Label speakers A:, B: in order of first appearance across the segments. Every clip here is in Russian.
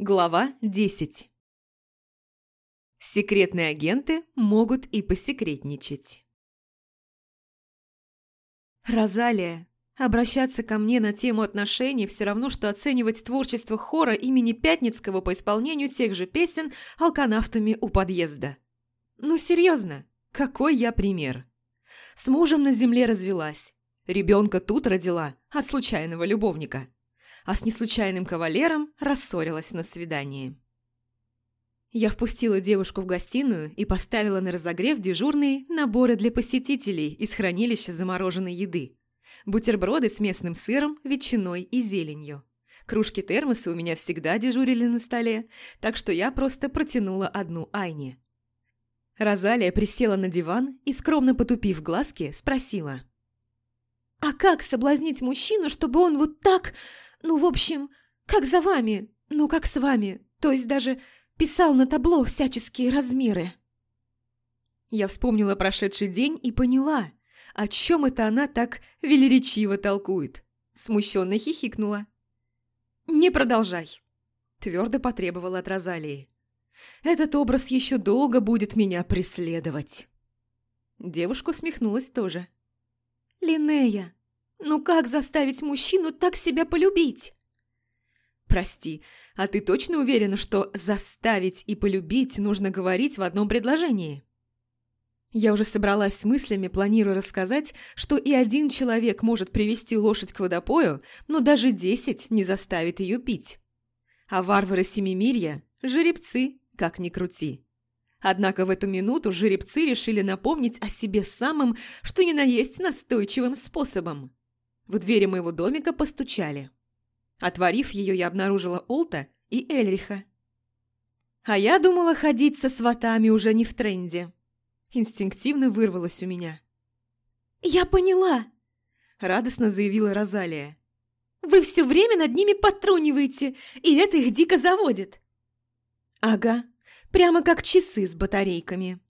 A: Глава 10 Секретные агенты могут и посекретничать. Розалия, обращаться ко мне на тему отношений все равно, что оценивать творчество хора имени Пятницкого по исполнению тех же песен алканавтами у подъезда. Ну серьезно, какой я пример? С мужем на земле развелась, ребенка тут родила от случайного любовника – а с неслучайным кавалером рассорилась на свидании. Я впустила девушку в гостиную и поставила на разогрев дежурные наборы для посетителей из хранилища замороженной еды. Бутерброды с местным сыром, ветчиной и зеленью. Кружки-термосы у меня всегда дежурили на столе, так что я просто протянула одну Айне. Розалия присела на диван и, скромно потупив глазки, спросила. «А как соблазнить мужчину, чтобы он вот так ну, в общем, как за вами, ну, как с вами, то есть даже писал на табло всяческие размеры. Я вспомнила прошедший день и поняла, о чем это она так велеречиво толкует. Смущенно хихикнула. «Не продолжай», – твердо потребовала от Розалии. «Этот образ еще долго будет меня преследовать». Девушка усмехнулась тоже. «Линея, ну как заставить мужчину так себя полюбить? Прости, а ты точно уверена, что «заставить» и «полюбить» нужно говорить в одном предложении? Я уже собралась с мыслями, планируя рассказать, что и один человек может привести лошадь к водопою, но даже десять не заставит ее пить. А варвары Семимирья – жеребцы, как ни крути. Однако в эту минуту жеребцы решили напомнить о себе самым, что ни на есть настойчивым способом. В двери моего домика постучали. Отворив ее, я обнаружила Олта и Эльриха. А я думала, ходить со сватами уже не в тренде. Инстинктивно вырвалось у меня. «Я поняла!» – радостно заявила Розалия. «Вы все время над ними потруниваете, и это их дико заводит!» «Ага, прямо как часы с батарейками!»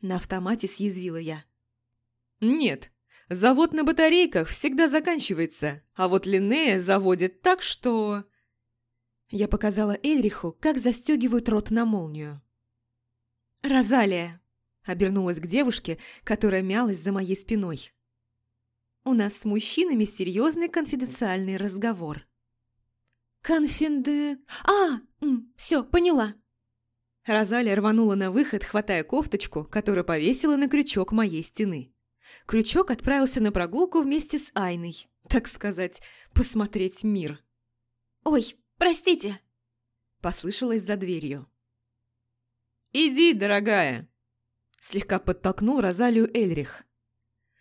A: На автомате съязвила я. «Нет, Завод на батарейках всегда заканчивается, а вот Линнея заводит так, что...» Я показала Эльриху, как застегивают рот на молнию. «Розалия!» – обернулась к девушке, которая мялась за моей спиной. «У нас с мужчинами серьезный конфиденциальный разговор». «Конфиде... А, все, поняла». Розалия рванула на выход, хватая кофточку, которую повесила на крючок моей стены. Крючок отправился на прогулку вместе с Айной, так сказать, посмотреть мир. «Ой, простите!» – послышалось за дверью. «Иди, дорогая!» – слегка подтолкнул Розалию Эльрих.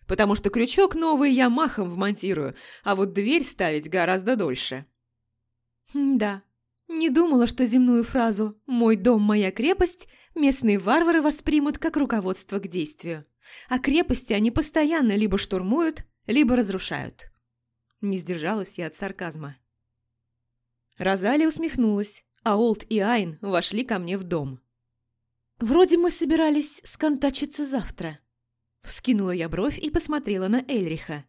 A: «Потому что крючок новый я махом вмонтирую, а вот дверь ставить гораздо дольше». «Да, не думала, что земную фразу «мой дом, моя крепость» местные варвары воспримут как руководство к действию а крепости они постоянно либо штурмуют, либо разрушают. Не сдержалась я от сарказма. Розалия усмехнулась, а Олд и Айн вошли ко мне в дом. «Вроде мы собирались сконтачиться завтра». Вскинула я бровь и посмотрела на Эльриха.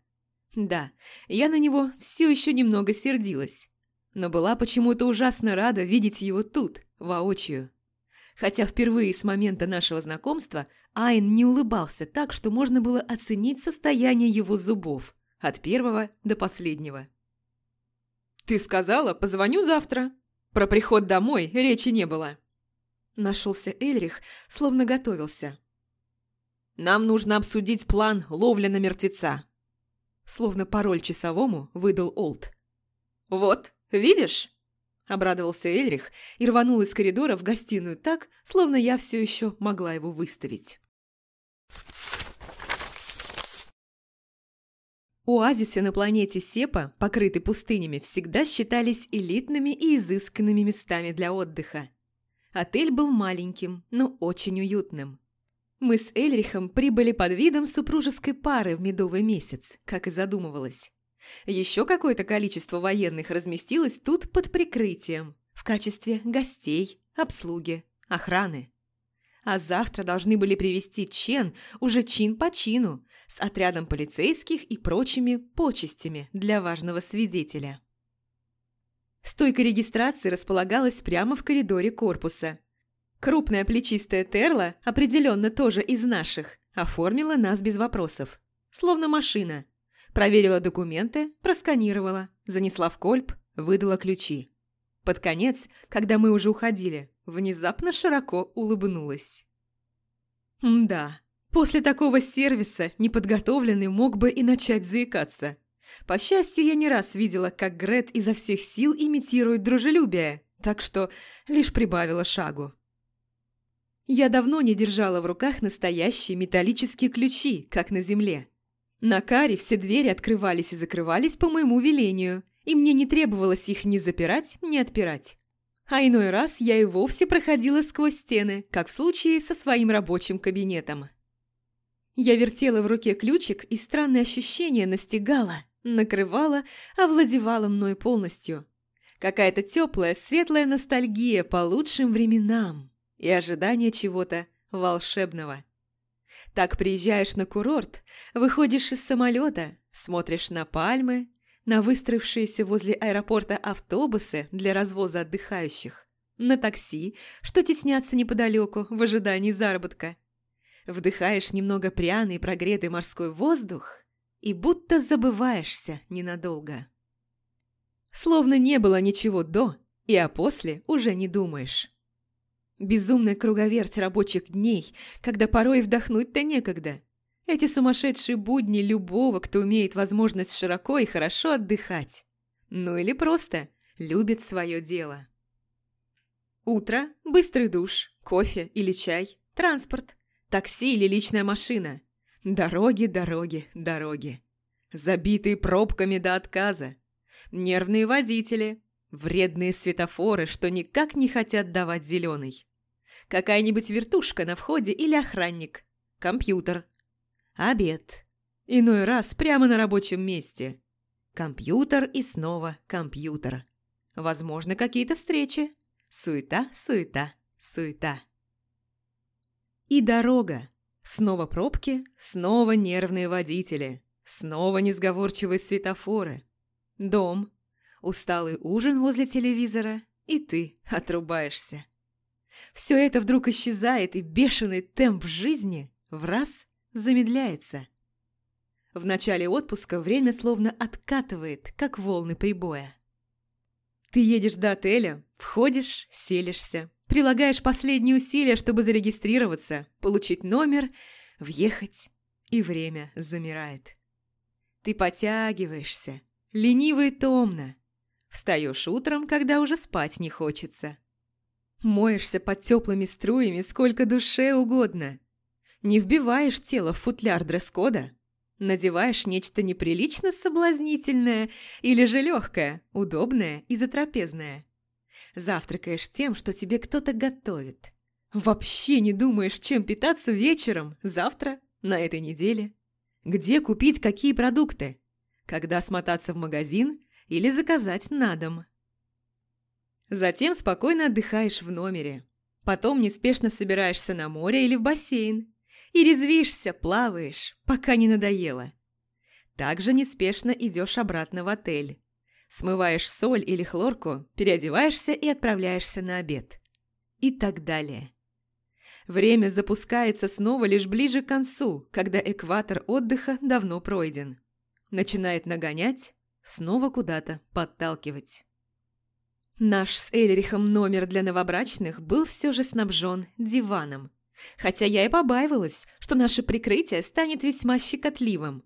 A: Да, я на него все еще немного сердилась, но была почему-то ужасно рада видеть его тут, воочию хотя впервые с момента нашего знакомства Айн не улыбался так, что можно было оценить состояние его зубов от первого до последнего. «Ты сказала, позвоню завтра. Про приход домой речи не было». Нашелся Эльрих, словно готовился. «Нам нужно обсудить план ловли на мертвеца». Словно пароль часовому выдал Олд. «Вот, видишь?» Обрадовался Эльрих и рванул из коридора в гостиную так, словно я все еще могла его выставить. Оазисы на планете Сепа, покрытые пустынями, всегда считались элитными и изысканными местами для отдыха. Отель был маленьким, но очень уютным. Мы с Эльрихом прибыли под видом супружеской пары в медовый месяц, как и задумывалось. Еще какое-то количество военных разместилось тут под прикрытием, в качестве гостей, обслуги, охраны. А завтра должны были привести Чен уже чин по чину, с отрядом полицейских и прочими почестями для важного свидетеля. Стойка регистрации располагалась прямо в коридоре корпуса. Крупная плечистая Терла, определенно тоже из наших, оформила нас без вопросов. Словно машина. Проверила документы, просканировала, занесла в кольп, выдала ключи. Под конец, когда мы уже уходили, внезапно широко улыбнулась. да, после такого сервиса неподготовленный мог бы и начать заикаться. По счастью, я не раз видела, как Грет изо всех сил имитирует дружелюбие, так что лишь прибавила шагу. Я давно не держала в руках настоящие металлические ключи, как на земле. На каре все двери открывались и закрывались по моему велению, и мне не требовалось их ни запирать, ни отпирать. А иной раз я и вовсе проходила сквозь стены, как в случае со своим рабочим кабинетом. Я вертела в руке ключик, и странное ощущение настигало, накрывало, овладевало мной полностью. Какая-то теплая, светлая ностальгия по лучшим временам и ожидание чего-то волшебного. Так приезжаешь на курорт, выходишь из самолета, смотришь на пальмы, на выстроившиеся возле аэропорта автобусы для развоза отдыхающих, на такси, что теснятся неподалеку в ожидании заработка. Вдыхаешь немного пряный прогретый морской воздух и будто забываешься ненадолго. Словно не было ничего до, и а после уже не думаешь. Безумная круговерть рабочих дней, когда порой вдохнуть-то некогда – эти сумасшедшие будни любого, кто имеет возможность широко и хорошо отдыхать. Ну или просто любит свое дело. Утро, быстрый душ, кофе или чай, транспорт, такси или личная машина. Дороги, дороги, дороги. Забитые пробками до отказа. Нервные водители, вредные светофоры, что никак не хотят давать зеленый. Какая-нибудь вертушка на входе или охранник. Компьютер, Обед. Иной раз прямо на рабочем месте. Компьютер и снова компьютер. Возможно, какие-то встречи. Суета, суета, суета. И дорога. Снова пробки, снова нервные водители, снова несговорчивые светофоры. Дом, усталый ужин возле телевизора, и ты отрубаешься. Все это вдруг исчезает, и бешеный темп жизни в раз замедляется. В начале отпуска время словно откатывает, как волны прибоя. Ты едешь до отеля, входишь, селишься, прилагаешь последние усилия, чтобы зарегистрироваться, получить номер, въехать, и время замирает. Ты потягиваешься, лениво и томно. Встаешь утром, когда уже спать не хочется. Моешься под теплыми струями сколько душе угодно – не вбиваешь тело в футляр дресс-кода. Надеваешь нечто неприлично соблазнительное или же легкое, удобное и затрапезное. Завтракаешь тем, что тебе кто-то готовит. Вообще не думаешь, чем питаться вечером, завтра, на этой неделе. Где купить какие продукты? Когда смотаться в магазин или заказать на дом. Затем спокойно отдыхаешь в номере. Потом неспешно собираешься на море или в бассейн и резвишься, плаваешь, пока не надоело. Также неспешно идешь обратно в отель. Смываешь соль или хлорку, переодеваешься и отправляешься на обед. И так далее. Время запускается снова лишь ближе к концу, когда экватор отдыха давно пройден. Начинает нагонять, снова куда-то подталкивать. Наш с Эльрихом номер для новобрачных был все же снабжен диваном, Хотя я и побаивалась, что наше прикрытие станет весьма щекотливым.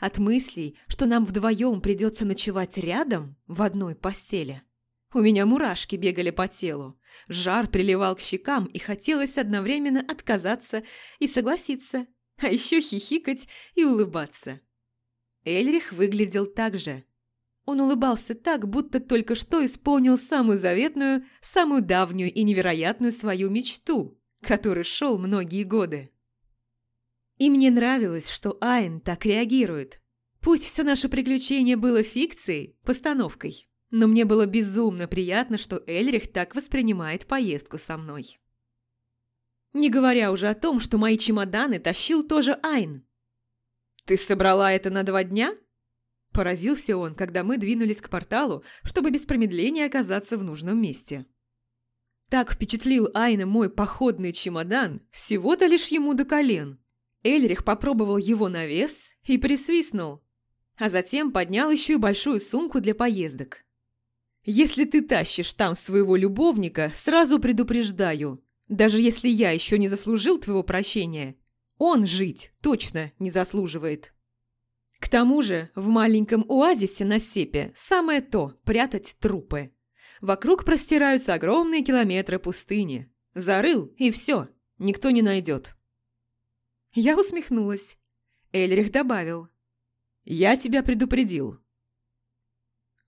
A: От мыслей, что нам вдвоем придется ночевать рядом в одной постели. У меня мурашки бегали по телу, жар приливал к щекам, и хотелось одновременно отказаться и согласиться, а еще хихикать и улыбаться. Эльрих выглядел так же. Он улыбался так, будто только что исполнил самую заветную, самую давнюю и невероятную свою мечту который шел многие годы. И мне нравилось, что Айн так реагирует. Пусть все наше приключение было фикцией, постановкой, но мне было безумно приятно, что Эльрих так воспринимает поездку со мной. Не говоря уже о том, что мои чемоданы тащил тоже Айн. «Ты собрала это на два дня?» Поразился он, когда мы двинулись к порталу, чтобы без промедления оказаться в нужном месте. Так впечатлил Айна мой походный чемодан, всего-то лишь ему до колен. Эльрих попробовал его на вес и присвистнул, а затем поднял еще и большую сумку для поездок. «Если ты тащишь там своего любовника, сразу предупреждаю, даже если я еще не заслужил твоего прощения, он жить точно не заслуживает». К тому же в маленьком оазисе на Сепе самое то – прятать трупы. Вокруг простираются огромные километры пустыни. Зарыл, и все, никто не найдет. Я усмехнулась. Эльрих добавил. «Я тебя предупредил».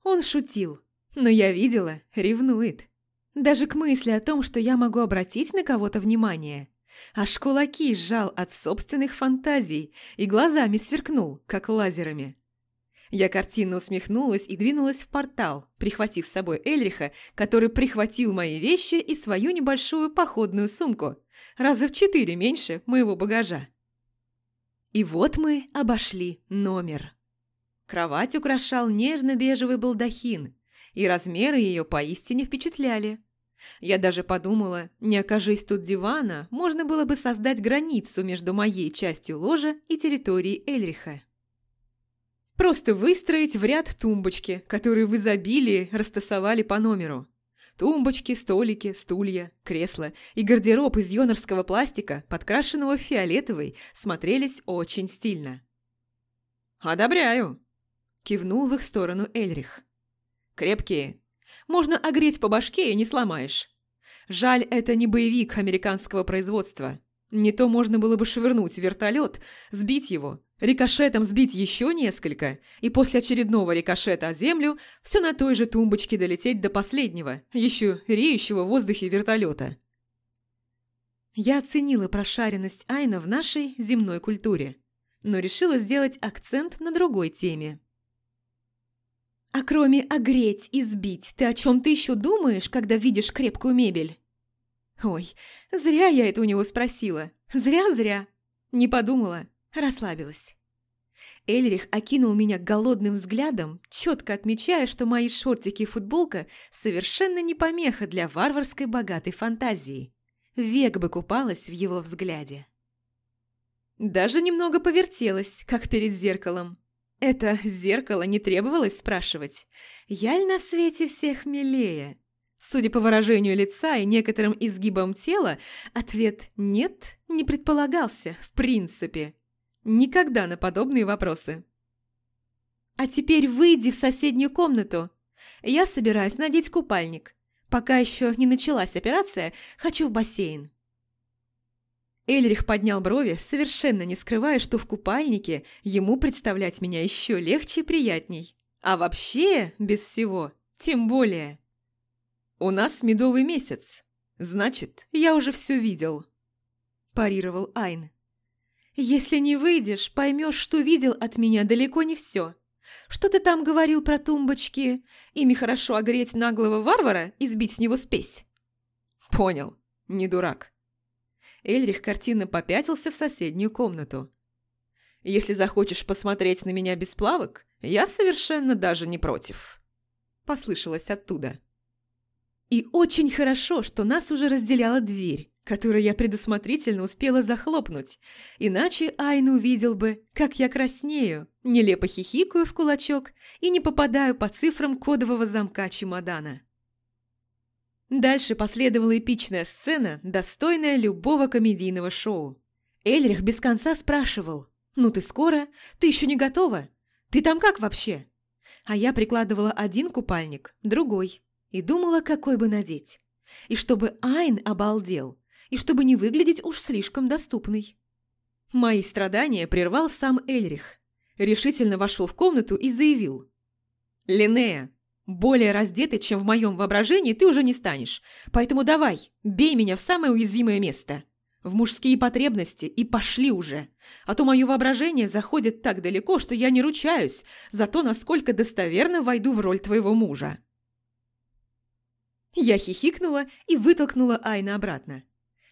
A: Он шутил, но я видела, ревнует. Даже к мысли о том, что я могу обратить на кого-то внимание. Аж кулаки сжал от собственных фантазий и глазами сверкнул, как лазерами. Я картинно усмехнулась и двинулась в портал, прихватив с собой Эльриха, который прихватил мои вещи и свою небольшую походную сумку, раза в четыре меньше моего багажа. И вот мы обошли номер. Кровать украшал нежно-бежевый балдахин, и размеры ее поистине впечатляли. Я даже подумала, не окажись тут дивана, можно было бы создать границу между моей частью ложа и территорией Эльриха. Просто выстроить в ряд тумбочки, которые в изобилии растасовали по номеру. Тумбочки, столики, стулья, кресла и гардероб из йонорского пластика, подкрашенного в фиолетовый, смотрелись очень стильно. «Одобряю!» – кивнул в их сторону Эльрих. «Крепкие, можно огреть по башке и не сломаешь. Жаль, это не боевик американского производства. Не то можно было бы швырнуть вертолет, сбить его, рикошетом сбить еще несколько, и после очередного рикошета о землю все на той же тумбочке долететь до последнего, еще реющего в воздухе вертолета. Я оценила прошаренность Айна в нашей земной культуре, но решила сделать акцент на другой теме. А кроме огреть и сбить, ты о чем-то еще думаешь, когда видишь крепкую мебель? Ой, зря я это у него спросила. Зря-зря. Не подумала, расслабилась. Эльрих окинул меня голодным взглядом, четко отмечая, что мои шортики и футболка совершенно не помеха для варварской богатой фантазии. Век бы купалась в его взгляде. Даже немного повертелась, как перед зеркалом, это зеркало не требовалось спрашивать. Я ли на свете всех милее? Судя по выражению лица и некоторым изгибам тела, ответ «нет» не предполагался, в принципе. Никогда на подобные вопросы. «А теперь выйди в соседнюю комнату. Я собираюсь надеть купальник. Пока еще не началась операция, хочу в бассейн». Эльрих поднял брови, совершенно не скрывая, что в купальнике ему представлять меня еще легче и приятней. А вообще, без всего, тем более. «У нас медовый месяц. Значит, я уже все видел», – парировал Айн. «Если не выйдешь, поймешь, что видел от меня далеко не все. Что ты там говорил про тумбочки? Ими хорошо огреть наглого варвара и сбить с него спесь?» «Понял. Не дурак». Эльрих картинно попятился в соседнюю комнату. «Если захочешь посмотреть на меня без плавок, я совершенно даже не против», – послышалось оттуда. И очень хорошо, что нас уже разделяла дверь, которую я предусмотрительно успела захлопнуть, иначе Айн увидел бы, как я краснею, нелепо хихикаю в кулачок и не попадаю по цифрам кодового замка чемодана. Дальше последовала эпичная сцена, достойная любого комедийного шоу. Эльрих без конца спрашивал «Ну ты скоро? Ты еще не готова? Ты там как вообще?» А я прикладывала один купальник, другой, и думала, какой бы надеть. И чтобы Айн обалдел, и чтобы не выглядеть уж слишком доступной. Мои страдания прервал сам Эльрих. Решительно вошел в комнату и заявил. «Линнея, более раздетой, чем в моем воображении, ты уже не станешь. Поэтому давай, бей меня в самое уязвимое место. В мужские потребности и пошли уже. А то мое воображение заходит так далеко, что я не ручаюсь за то, насколько достоверно войду в роль твоего мужа. Я хихикнула и вытолкнула Айна обратно.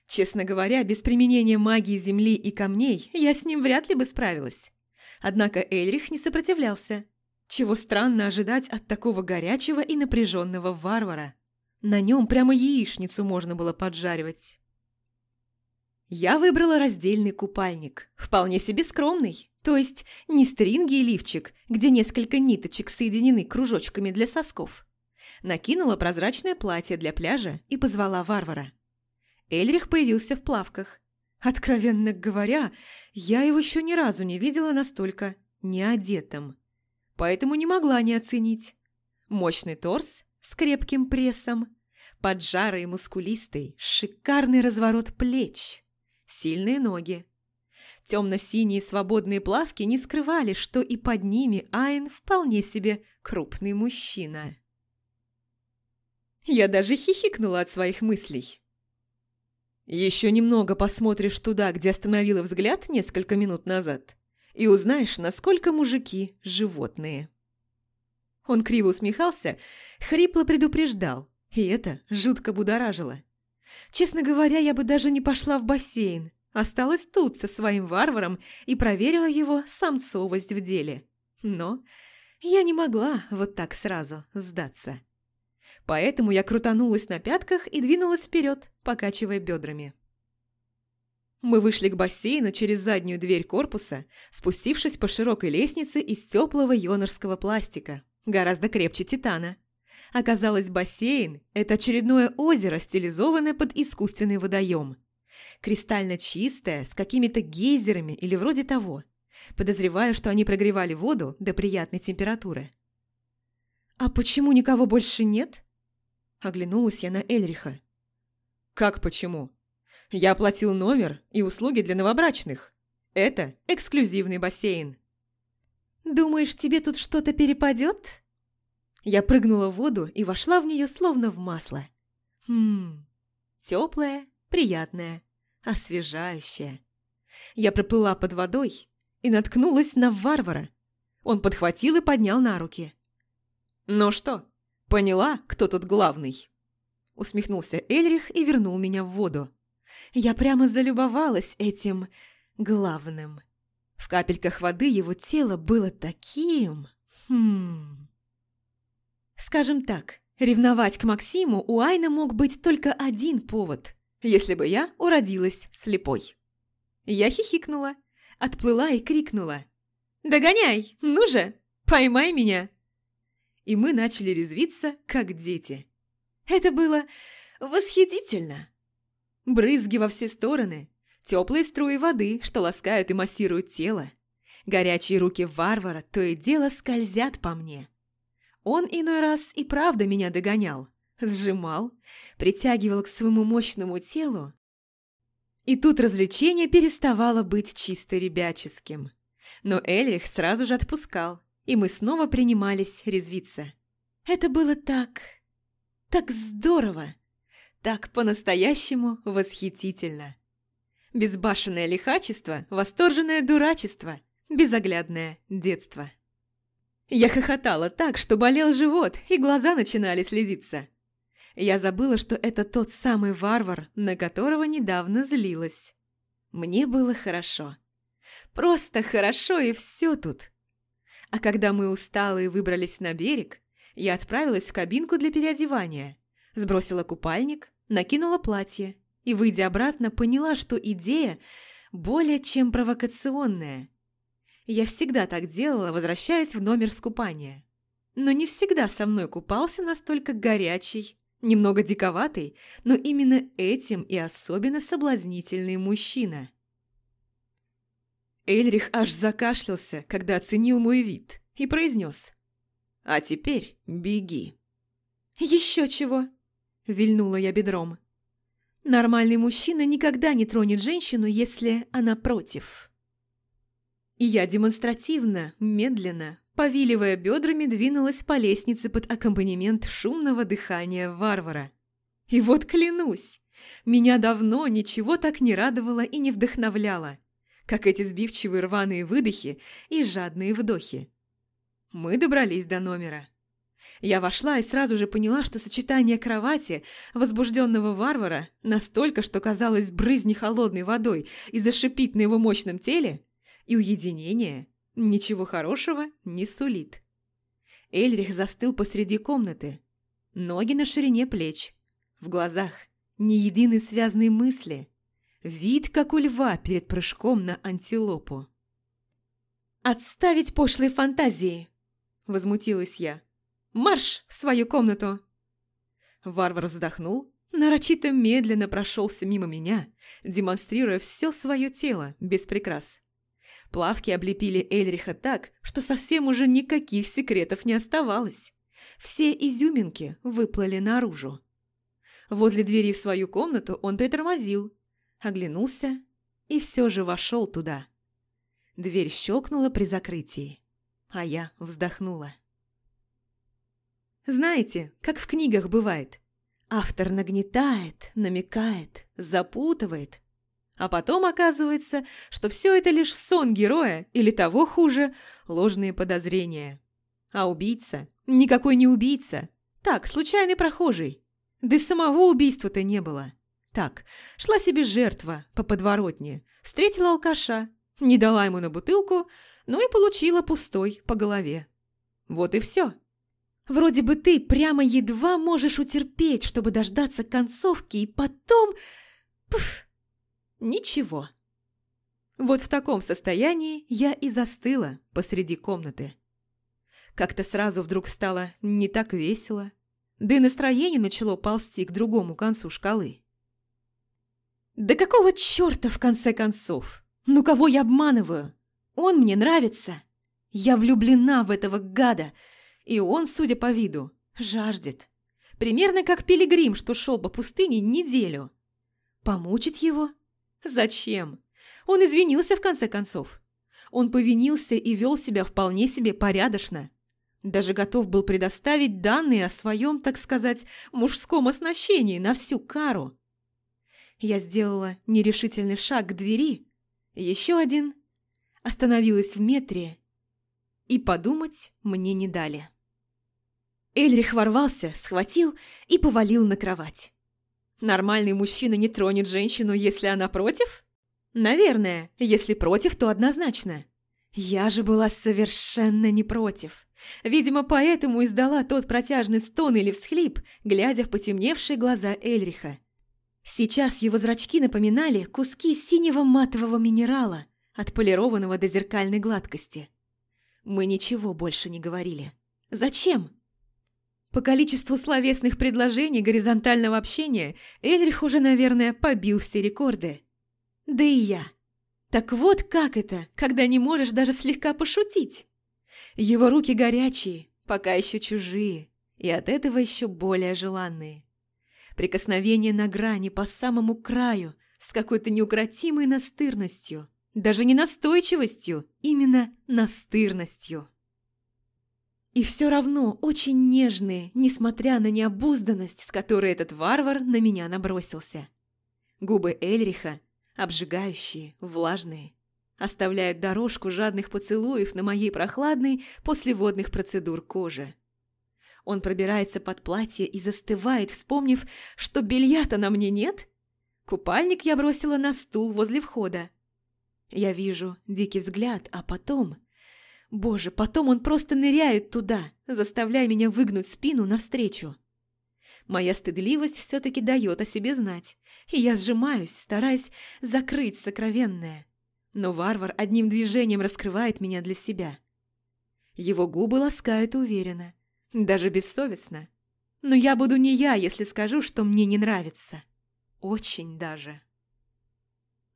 A: Честно говоря, без применения магии земли и камней я с ним вряд ли бы справилась. Однако Эльрих не сопротивлялся. Чего странно ожидать от такого горячего и напряженного варвара. На нем прямо яичницу можно было поджаривать. Я выбрала раздельный купальник, вполне себе скромный, то есть не стринги и лифчик, где несколько ниточек соединены кружочками для сосков. Накинула прозрачное платье для пляжа и позвала варвара. Эльрих появился в плавках. Откровенно говоря, я его еще ни разу не видела настолько неодетым. Поэтому не могла не оценить. Мощный торс с крепким прессом, поджарый мускулистый, шикарный разворот плеч, сильные ноги. Темно-синие свободные плавки не скрывали, что и под ними Айн вполне себе крупный мужчина. Я даже хихикнула от своих мыслей. Еще немного посмотришь туда, где остановила взгляд несколько минут назад, и узнаешь, насколько мужики – животные. Он криво усмехался, хрипло предупреждал, и это жутко будоражило. Честно говоря, я бы даже не пошла в бассейн, осталась тут со своим варваром и проверила его самцовость в деле. Но я не могла вот так сразу сдаться. Поэтому я крутанулась на пятках и двинулась вперед, покачивая бедрами. Мы вышли к бассейну через заднюю дверь корпуса, спустившись по широкой лестнице из теплого йонорского пластика, гораздо крепче титана. Оказалось, бассейн – это очередное озеро, стилизованное под искусственный водоем. Кристально чистое, с какими-то гейзерами или вроде того. Подозреваю, что они прогревали воду до приятной температуры. «А почему никого больше нет?» Оглянулась я на Эльриха. «Как почему? Я оплатил номер и услуги для новобрачных. Это эксклюзивный бассейн». «Думаешь, тебе тут что-то перепадет?» Я прыгнула в воду и вошла в нее словно в масло. Хм, теплая, приятная, освежающая. Я проплыла под водой и наткнулась на варвара. Он подхватил и поднял на руки. «Ну что, «Поняла, кто тут главный?» Усмехнулся Эльрих и вернул меня в воду. Я прямо залюбовалась этим главным. В капельках воды его тело было таким... Хм... Скажем так, ревновать к Максиму у Айна мог быть только один повод, если бы я уродилась слепой. Я хихикнула, отплыла и крикнула. «Догоняй! Ну же! Поймай меня!» и мы начали резвиться, как дети. Это было восхитительно. Брызги во все стороны, теплые струи воды, что ласкают и массируют тело. Горячие руки варвара то и дело скользят по мне. Он иной раз и правда меня догонял, сжимал, притягивал к своему мощному телу. И тут развлечение переставало быть чисто ребяческим. Но Эльрих сразу же отпускал, и мы снова принимались резвиться. Это было так... так здорово, так по-настоящему восхитительно. Безбашенное лихачество, восторженное дурачество, безоглядное детство. Я хохотала так, что болел живот, и глаза начинали слезиться. Я забыла, что это тот самый варвар, на которого недавно злилась. Мне было хорошо. Просто хорошо, и все тут. А когда мы усталые выбрались на берег, я отправилась в кабинку для переодевания, сбросила купальник, накинула платье и, выйдя обратно, поняла, что идея более чем провокационная. Я всегда так делала, возвращаясь в номер с купания. Но не всегда со мной купался настолько горячий, немного диковатый, но именно этим и особенно соблазнительный мужчина. Эльрих аж закашлялся, когда оценил мой вид, и произнес. «А теперь беги». «Еще чего?» – вильнула я бедром. «Нормальный мужчина никогда не тронет женщину, если она против». И я демонстративно, медленно, повиливая бедрами, двинулась по лестнице под аккомпанемент шумного дыхания варвара. И вот клянусь, меня давно ничего так не радовало и не вдохновляло как эти сбивчивые рваные выдохи и жадные вдохи. Мы добрались до номера. Я вошла и сразу же поняла, что сочетание кровати, возбужденного варвара, настолько, что казалось брызни холодной водой и зашипит на его мощном теле, и уединение ничего хорошего не сулит. Эльрих застыл посреди комнаты. Ноги на ширине плеч. В глазах ни единой связной мысли. Вид, как у льва перед прыжком на антилопу. «Отставить пошлые фантазии!» – возмутилась я. «Марш в свою комнату!» Варвар вздохнул, нарочито медленно прошелся мимо меня, демонстрируя все свое тело, без прикрас. Плавки облепили Эльриха так, что совсем уже никаких секретов не оставалось. Все изюминки выплыли наружу. Возле двери в свою комнату он притормозил, оглянулся и все же вошел туда. Дверь щелкнула при закрытии, а я вздохнула. Знаете, как в книгах бывает. Автор нагнетает, намекает, запутывает, а потом оказывается, что все это лишь сон героя или того хуже, ложные подозрения. А убийца? Никакой не убийца. Так, случайный прохожий. Да самого убийства-то не было. Так, шла себе жертва по подворотне, встретила алкаша, не дала ему на бутылку, но и получила пустой по голове. Вот и все. Вроде бы ты прямо едва можешь утерпеть, чтобы дождаться концовки, и потом... Пф, Ничего. Вот в таком состоянии я и застыла посреди комнаты. Как-то сразу вдруг стало не так весело, да и настроение начало ползти к другому концу шкалы. «Да какого черта, в конце концов? Ну кого я обманываю? Он мне нравится. Я влюблена в этого гада, и он, судя по виду, жаждет. Примерно как пилигрим, что шел по пустыне неделю. Помучить его – Зачем? Он извинился в конце концов. Он повинился и вел себя вполне себе порядочно. Даже готов был предоставить данные о своем, так сказать, мужском оснащении на всю кару. Я сделала нерешительный шаг к двери, еще один, остановилась в метре, и подумать мне не дали. Эльрих ворвался, схватил и повалил на кровать. Нормальный мужчина не тронет женщину, если она против? Наверное, если против, то однозначно. Я же была совершенно не против. Видимо, поэтому издала тот протяжный стон или всхлип, глядя в потемневшие глаза Эльриха. Сейчас его зрачки напоминали куски синего матового минерала, отполированного до зеркальной гладкости. Мы ничего больше не говорили. Зачем? По количеству словесных предложений горизонтального общения Эльрих уже, наверное, побил все рекорды. Да и я. Так вот как это, когда не можешь даже слегка пошутить? Его руки горячие, пока еще чужие, и от этого еще более желанные. Прикосновение на грани по самому краю, с какой-то неукротимой настырностью. Даже не настойчивостью, именно настырностью. И все равно очень нежные, несмотря на необузданность, с которой этот варвар на меня набросился. Губы Эльриха, обжигающие, влажные, оставляют дорожку жадных поцелуев на моей прохладной после водных процедур коже. Он пробирается под платье и застывает, вспомнив, что белья-то на мне нет. Купальник я бросила на стул возле входа. Я вижу дикий взгляд, а потом Боже, потом он просто ныряет туда, заставляя меня выгнуть спину навстречу. Моя стыдливость все-таки дает о себе знать, и я сжимаюсь, стараясь закрыть сокровенное. Но варвар одним движением раскрывает меня для себя. Его губы ласкают уверенно, даже бессовестно. Но я буду не я, если скажу, что мне не нравится. Очень даже.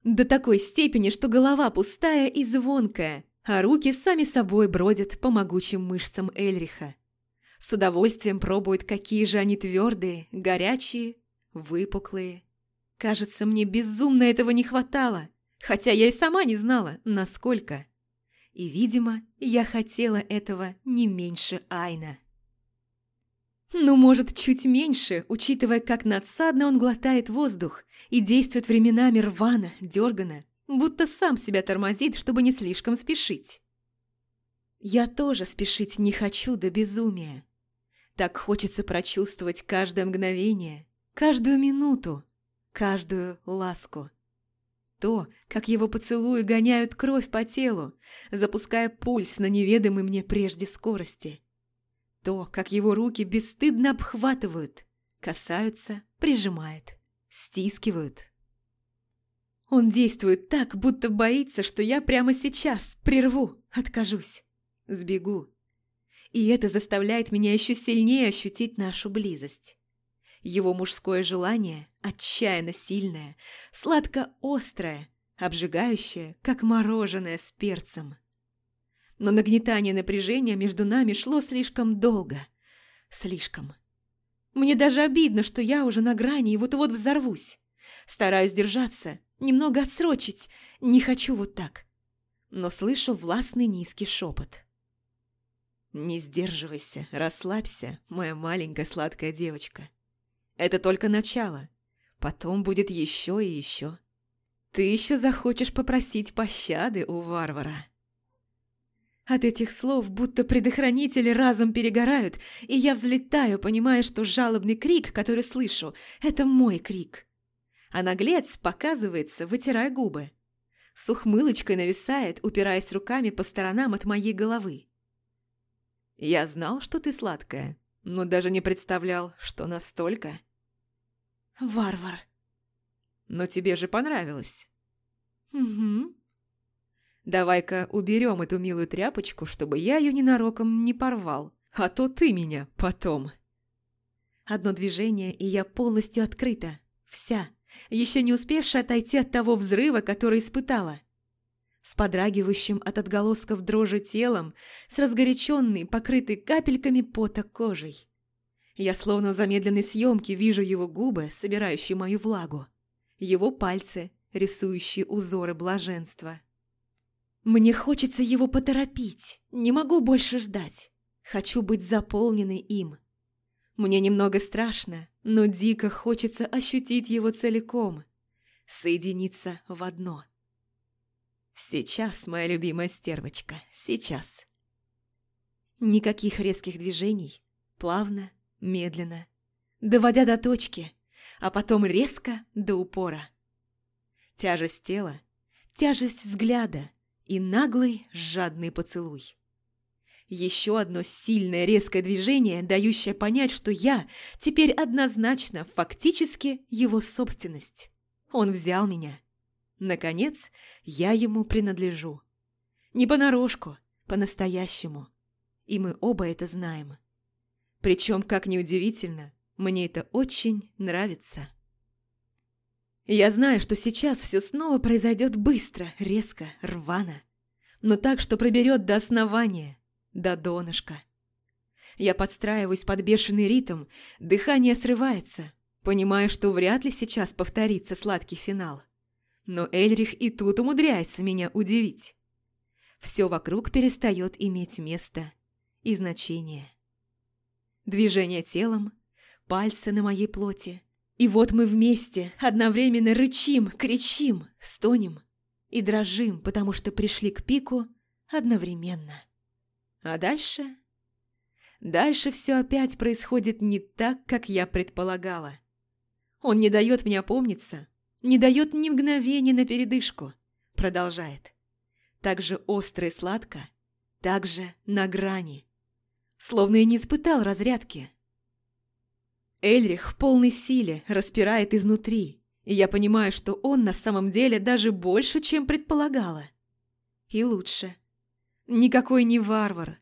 A: До такой степени, что голова пустая и звонкая, а руки сами собой бродят по могучим мышцам Эльриха. С удовольствием пробуют, какие же они твердые, горячие, выпуклые. Кажется, мне безумно этого не хватало, хотя я и сама не знала, насколько. И, видимо, я хотела этого не меньше Айна. Ну, может, чуть меньше, учитывая, как надсадно он глотает воздух и действует временами рвано, дергано, будто сам себя тормозит, чтобы не слишком спешить. Я тоже спешить не хочу до безумия. Так хочется прочувствовать каждое мгновение, каждую минуту, каждую ласку. То, как его поцелуи гоняют кровь по телу, запуская пульс на неведомой мне прежде скорости. То, как его руки бесстыдно обхватывают, касаются, прижимают, стискивают. Он действует так, будто боится, что я прямо сейчас прерву, откажусь, сбегу. И это заставляет меня еще сильнее ощутить нашу близость. Его мужское желание отчаянно сильное, сладко-острое, обжигающее, как мороженое с перцем. Но нагнетание напряжения между нами шло слишком долго. Слишком. Мне даже обидно, что я уже на грани и вот-вот взорвусь. Стараюсь держаться, немного отсрочить. Не хочу вот так. Но слышу властный низкий шепот. «Не сдерживайся, расслабься, моя маленькая сладкая девочка. Это только начало. Потом будет еще и еще. Ты еще захочешь попросить пощады у варвара». От этих слов будто предохранители разом перегорают, и я взлетаю, понимая, что жалобный крик, который слышу, это мой крик. А наглец показывается, вытирая губы. С ухмылочкой нависает, упираясь руками по сторонам от моей головы. «Я знал, что ты сладкая, но даже не представлял, что настолько...»
B: «Варвар!»
A: «Но тебе же понравилось!»
B: «Угу»,
A: Давай-ка уберем эту милую тряпочку, чтобы я ее ненароком не порвал. А то ты меня потом. Одно движение, и я полностью открыта. Вся. Еще не успевшая отойти от того взрыва, который испытала. С подрагивающим от отголосков дрожи телом, с разгоряченной, покрытой капельками пота кожей. Я словно в замедленной съемке вижу его губы, собирающие мою влагу. Его пальцы, рисующие узоры блаженства. Мне хочется его поторопить, не могу больше ждать. Хочу быть заполненной им. Мне немного страшно, но дико хочется ощутить его целиком, соединиться в одно. Сейчас, моя любимая стервочка, сейчас. Никаких резких движений, плавно, медленно, доводя до точки, а потом резко до упора. Тяжесть тела, тяжесть взгляда, и наглый, жадный поцелуй. Еще одно сильное резкое движение, дающее понять, что я теперь однозначно, фактически его собственность. Он взял меня. Наконец, я ему принадлежу. Не понарошку, по-настоящему. И мы оба это знаем. Причем, как ни удивительно, мне это очень нравится. Я знаю, что сейчас все снова произойдет быстро, резко, рвано. Но так, что проберет до основания, до донышка. Я подстраиваюсь под бешеный ритм, дыхание срывается, понимая, что вряд ли сейчас повторится сладкий финал. Но Эльрих и тут умудряется меня удивить. Все вокруг перестает иметь место и значение. Движение телом, пальцы на моей плоти – и вот мы вместе одновременно рычим, кричим, стонем и дрожим, потому что пришли к пику одновременно. А дальше? Дальше все опять происходит не так, как я предполагала. Он не дает мне опомниться, не дает ни мгновения на передышку. Продолжает. Так же остро и сладко, так же на грани. Словно и не испытал разрядки. Эльрих в полной силе распирает изнутри, и я понимаю, что он на самом деле даже больше, чем предполагала. И лучше. Никакой не варвар,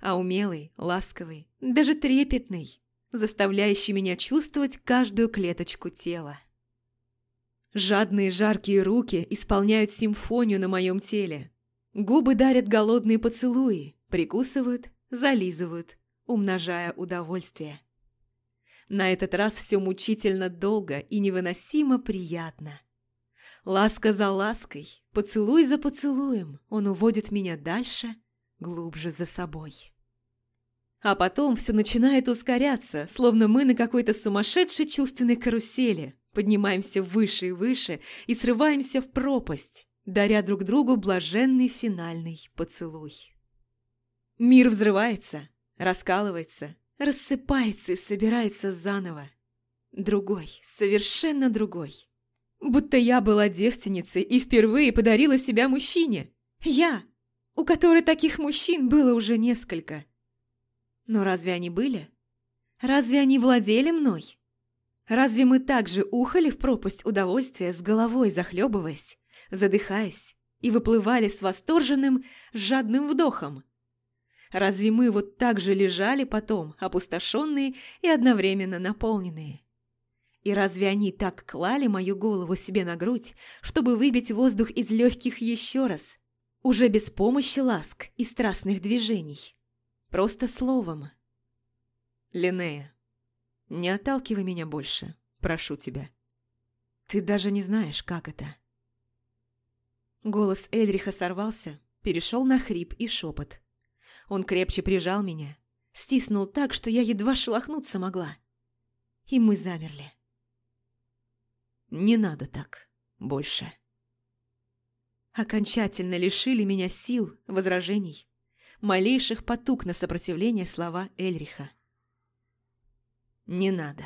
A: а умелый, ласковый, даже трепетный, заставляющий меня чувствовать каждую клеточку тела. Жадные жаркие руки исполняют симфонию на моем теле. Губы дарят голодные поцелуи, прикусывают, зализывают, умножая удовольствие. На этот раз все мучительно долго и невыносимо приятно. Ласка за лаской, поцелуй за поцелуем, он уводит меня дальше, глубже за собой. А потом все начинает ускоряться, словно мы на какой-то сумасшедшей чувственной карусели, поднимаемся выше и выше и срываемся в пропасть, даря друг другу блаженный финальный поцелуй. Мир взрывается, раскалывается, рассыпается и собирается заново. Другой, совершенно другой. Будто я была девственницей и впервые подарила себя мужчине. Я, у которой таких мужчин было уже несколько. Но разве они были? Разве они владели мной? Разве мы также ухали в пропасть удовольствия с головой захлебываясь, задыхаясь и выплывали с восторженным, жадным вдохом? Разве мы вот так же лежали потом, опустошенные и одновременно наполненные? И разве они так клали мою голову себе на грудь, чтобы выбить воздух из легких еще раз, уже без помощи ласк и страстных движений? Просто словом. Линнея, не отталкивай меня больше, прошу тебя. Ты даже не знаешь, как это. Голос Эльриха сорвался, перешел на хрип и шепот. Он крепче прижал меня, стиснул так, что я едва шелохнуться могла. И мы замерли. Не надо так больше. Окончательно лишили меня сил, возражений, малейших потуг на сопротивление слова Эльриха. Не надо.